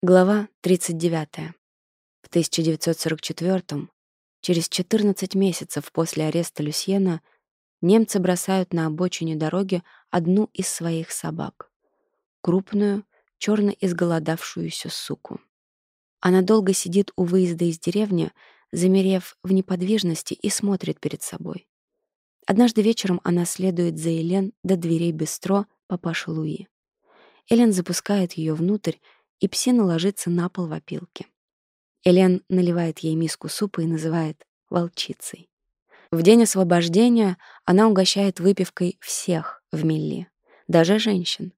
Глава 39. В 1944 через 14 месяцев после ареста Люсьена, немцы бросают на обочине дороги одну из своих собак. Крупную, черно изголодавшуюся суку. Она долго сидит у выезда из деревни, замерев в неподвижности и смотрит перед собой. Однажды вечером она следует за Элен до дверей бистро папаши Луи. Элен запускает ее внутрь, и псина ложится на пол в опилке. Элен наливает ей миску супа и называет волчицей. В день освобождения она угощает выпивкой всех в Милли, даже женщин.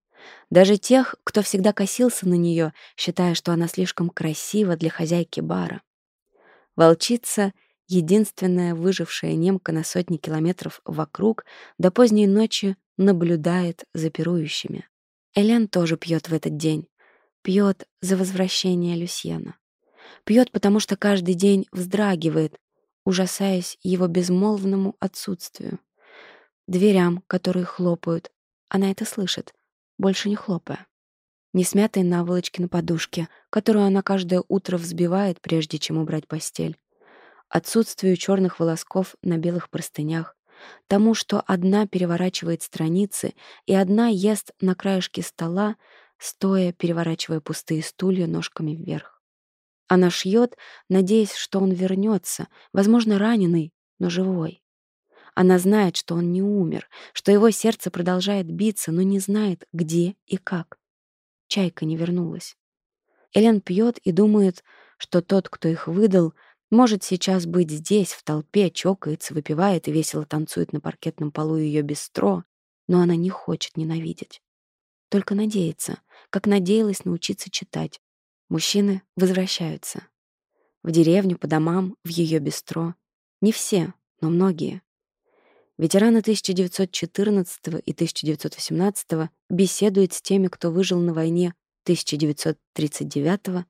Даже тех, кто всегда косился на нее, считая, что она слишком красива для хозяйки бара. Волчица — единственная выжившая немка на сотни километров вокруг, до поздней ночи наблюдает за пирующими. Элен тоже пьет в этот день, Пьет за возвращение Люсьена. Пьет, потому что каждый день вздрагивает, ужасаясь его безмолвному отсутствию. Дверям, которые хлопают. Она это слышит, больше не хлопая. Несмятые наволочки на подушке, которую она каждое утро взбивает, прежде чем убрать постель. Отсутствию черных волосков на белых простынях. Тому, что одна переворачивает страницы и одна ест на краешке стола, стоя, переворачивая пустые стулья ножками вверх. Она шьет, надеясь, что он вернется, возможно, раненый, но живой. Она знает, что он не умер, что его сердце продолжает биться, но не знает, где и как. Чайка не вернулась. Элен пьет и думает, что тот, кто их выдал, может сейчас быть здесь, в толпе, чокается, выпивает и весело танцует на паркетном полу ее бистро, но она не хочет ненавидеть. Только надеяться, как надеялась научиться читать. Мужчины возвращаются. В деревню, по домам, в ее бистро. Не все, но многие. Ветераны 1914 и 1918 беседуют с теми, кто выжил на войне 1939-1945.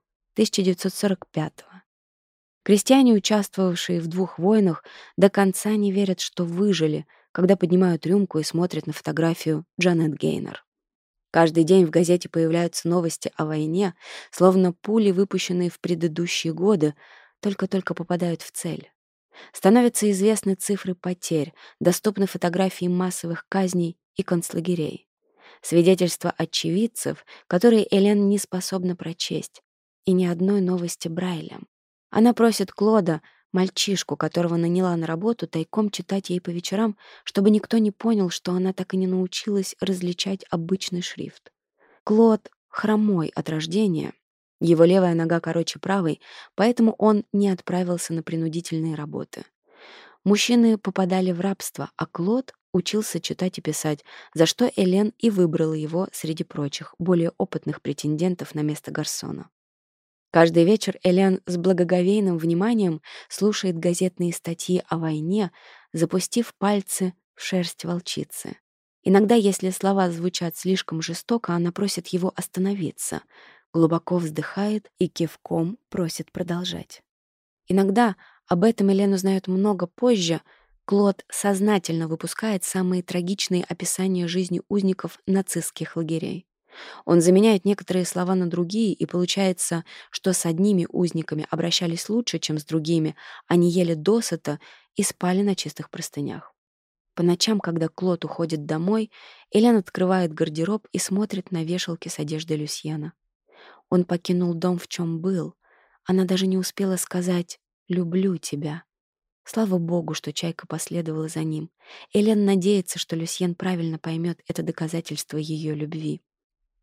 Крестьяне, участвовавшие в двух войнах, до конца не верят, что выжили, когда поднимают рюмку и смотрят на фотографию Джанет Гейнер. Каждый день в газете появляются новости о войне, словно пули, выпущенные в предыдущие годы, только-только попадают в цель. Становятся известны цифры потерь, доступны фотографии массовых казней и концлагерей. Свидетельства очевидцев, которые Элен не способна прочесть, и ни одной новости Брайлем. Она просит Клода мальчишку, которого наняла на работу, тайком читать ей по вечерам, чтобы никто не понял, что она так и не научилась различать обычный шрифт. Клод хромой от рождения, его левая нога короче правой, поэтому он не отправился на принудительные работы. Мужчины попадали в рабство, а Клод учился читать и писать, за что Элен и выбрала его среди прочих, более опытных претендентов на место Гарсона. Каждый вечер Элен с благоговейным вниманием слушает газетные статьи о войне, запустив пальцы в шерсть волчицы. Иногда, если слова звучат слишком жестоко, она просит его остановиться, глубоко вздыхает и кивком просит продолжать. Иногда об этом Элен узнает много позже. Клод сознательно выпускает самые трагичные описания жизни узников нацистских лагерей. Он заменяет некоторые слова на другие, и получается, что с одними узниками обращались лучше, чем с другими, они ели досыта и спали на чистых простынях. По ночам, когда Клод уходит домой, Элен открывает гардероб и смотрит на вешалки с одеждой Люсьена. Он покинул дом, в чем был. Она даже не успела сказать «люблю тебя». Слава богу, что Чайка последовала за ним. Элен надеется, что Люсьен правильно поймет это доказательство ее любви.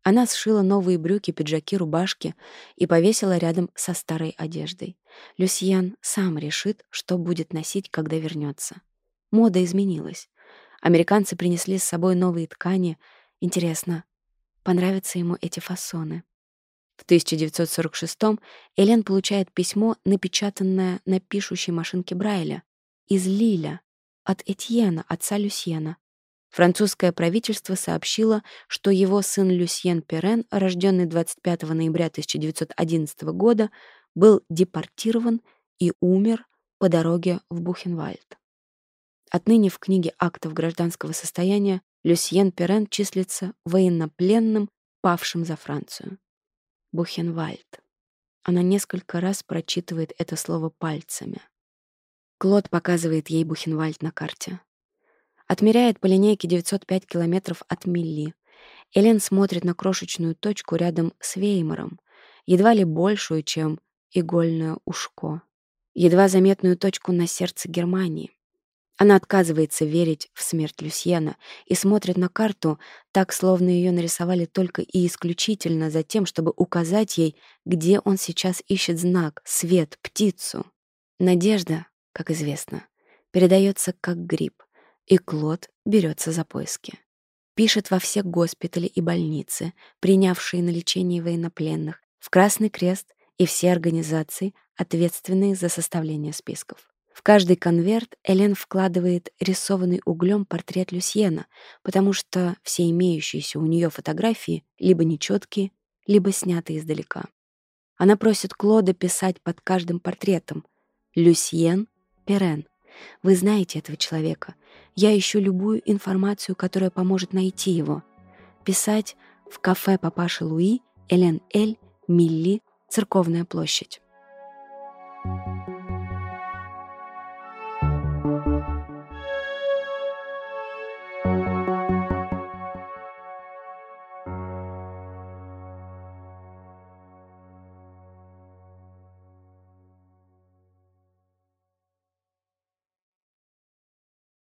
Она сшила новые брюки, пиджаки, рубашки и повесила рядом со старой одеждой. Люсьен сам решит, что будет носить, когда вернется. Мода изменилась. Американцы принесли с собой новые ткани. Интересно, понравятся ему эти фасоны? В 1946-м Элен получает письмо, напечатанное на пишущей машинке Брайля, из Лиля, от Этьена, отца Люсьена. Французское правительство сообщило, что его сын Люсьен Перен, рожденный 25 ноября 1911 года, был депортирован и умер по дороге в Бухенвальд. Отныне в книге актов гражданского состояния Люсьен Перен числится военнопленным, павшим за Францию. Бухенвальд. Она несколько раз прочитывает это слово пальцами. Клод показывает ей Бухенвальд на карте. Отмеряет по линейке 905 километров от Милли. Элен смотрит на крошечную точку рядом с Веймаром, едва ли большую, чем игольное ушко. Едва заметную точку на сердце Германии. Она отказывается верить в смерть Люсьена и смотрит на карту так, словно ее нарисовали только и исключительно за тем, чтобы указать ей, где он сейчас ищет знак, свет, птицу. Надежда, как известно, передается как гриб и Клод берется за поиски. Пишет во все госпитали и больницы, принявшие на лечение военнопленных, в Красный Крест и все организации, ответственные за составление списков. В каждый конверт Элен вкладывает рисованный углем портрет Люсьена, потому что все имеющиеся у нее фотографии либо нечеткие, либо сняты издалека. Она просит Клода писать под каждым портретом «Люсьен Перен». Вы знаете этого человека. Я ищу любую информацию, которая поможет найти его. Писать в кафе Папаша Луи, Элен Эль, Милли, Церковная площадь.